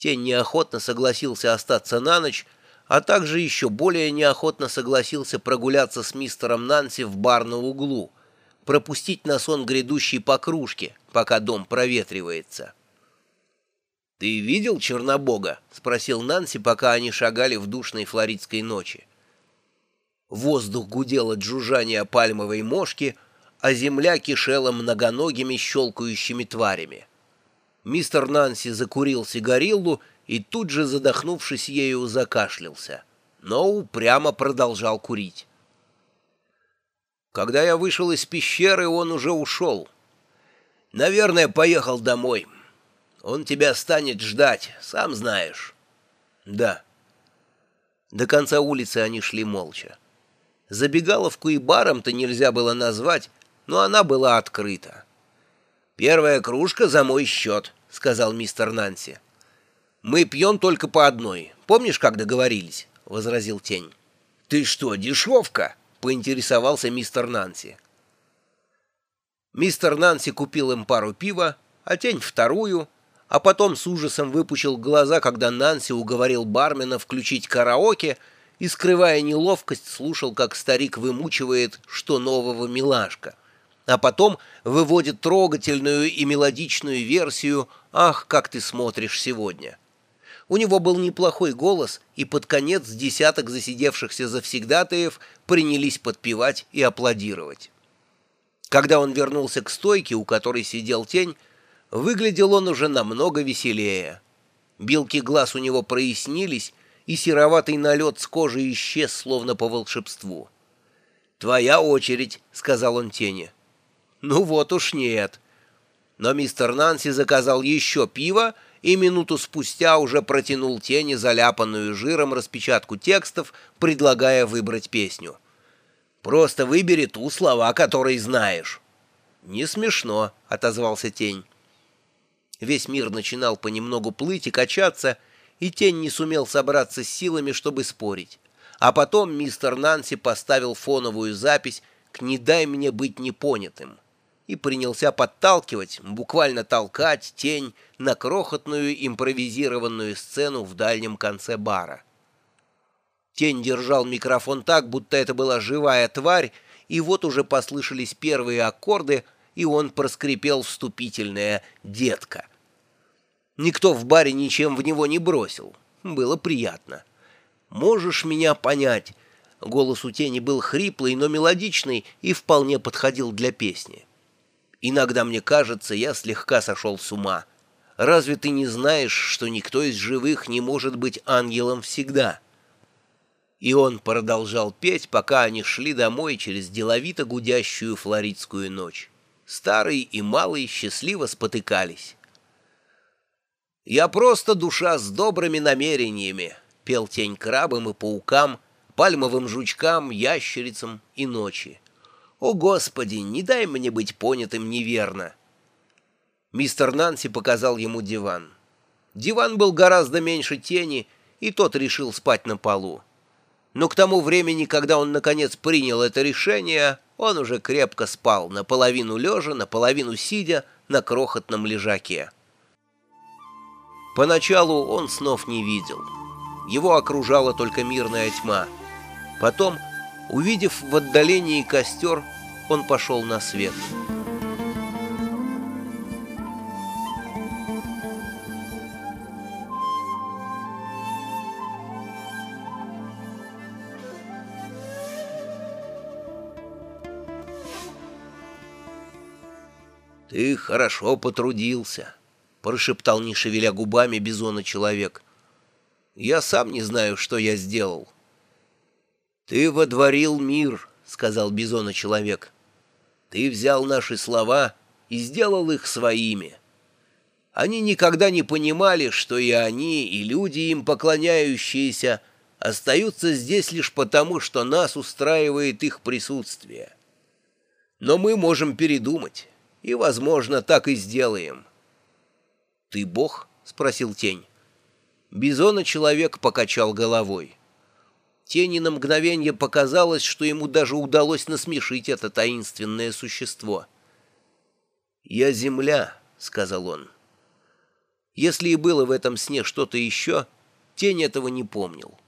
Тень неохотно согласился остаться на ночь, а также еще более неохотно согласился прогуляться с мистером Нанси в бар на углу, пропустить на сон грядущий по кружке, пока дом проветривается. «Ты видел Чернобога?» — спросил Нанси, пока они шагали в душной флоридской ночи. Воздух гудел от жужжания пальмовой мошки, а земля кишела многоногими щелкающими тварями. Мистер Нанси закурил сигариллу и тут же, задохнувшись ею, закашлялся, но упрямо продолжал курить. Когда я вышел из пещеры, он уже ушел. Наверное, поехал домой. Он тебя станет ждать, сам знаешь. Да. До конца улицы они шли молча. Забегаловку и баром-то нельзя было назвать, но она была открыта. «Первая кружка за мой счет», — сказал мистер Нанси. «Мы пьем только по одной. Помнишь, как договорились?» — возразил Тень. «Ты что, дешевка?» — поинтересовался мистер Нанси. Мистер Нанси купил им пару пива, а Тень вторую, а потом с ужасом выпучил глаза, когда Нанси уговорил бармена включить караоке и, скрывая неловкость, слушал, как старик вымучивает, что нового милашка а потом выводит трогательную и мелодичную версию «Ах, как ты смотришь сегодня». У него был неплохой голос, и под конец десяток засидевшихся завсегдатаев принялись подпевать и аплодировать. Когда он вернулся к стойке, у которой сидел тень, выглядел он уже намного веселее. Белки глаз у него прояснились, и сероватый налет с кожи исчез, словно по волшебству. «Твоя очередь», — сказал он тени. Ну вот уж нет. Но мистер Нанси заказал еще пиво и минуту спустя уже протянул тени, заляпанную жиром распечатку текстов, предлагая выбрать песню. «Просто выбери ту слова, которые знаешь». «Не смешно», — отозвался тень. Весь мир начинал понемногу плыть и качаться, и тень не сумел собраться с силами, чтобы спорить. А потом мистер Нанси поставил фоновую запись к «Не дай мне быть непонятым» и принялся подталкивать, буквально толкать тень на крохотную импровизированную сцену в дальнем конце бара. Тень держал микрофон так, будто это была живая тварь, и вот уже послышались первые аккорды, и он проскрипел вступительное «детка». Никто в баре ничем в него не бросил. Было приятно. «Можешь меня понять?» Голос у тени был хриплый, но мелодичный и вполне подходил для песни. Иногда мне кажется, я слегка сошел с ума. Разве ты не знаешь, что никто из живых не может быть ангелом всегда?» И он продолжал петь, пока они шли домой через деловито гудящую флоридскую ночь. Старый и малый счастливо спотыкались. «Я просто душа с добрыми намерениями», — пел тень крабам и паукам, пальмовым жучкам, ящерицам и ночи. «О, Господи, не дай мне быть понятым неверно!» Мистер Нанси показал ему диван. Диван был гораздо меньше тени, и тот решил спать на полу. Но к тому времени, когда он наконец принял это решение, он уже крепко спал, наполовину лежа, наполовину сидя на крохотном лежаке. Поначалу он снов не видел. Его окружала только мирная тьма. Потом Увидев в отдалении костер, он пошел на свет. «Ты хорошо потрудился», — прошептал, не шевеля губами, бизона человек. «Я сам не знаю, что я сделал». «Ты водворил мир», — сказал Бизона человек. «Ты взял наши слова и сделал их своими». Они никогда не понимали, что и они, и люди, им поклоняющиеся, остаются здесь лишь потому, что нас устраивает их присутствие. Но мы можем передумать, и, возможно, так и сделаем. «Ты бог?» — спросил тень. Бизона человек покачал головой. Тени на мгновение показалось, что ему даже удалось насмешить это таинственное существо. «Я земля», — сказал он. Если и было в этом сне что-то еще, тень этого не помнил.